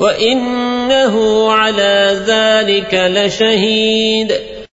وإنه على ذلك لشهيد.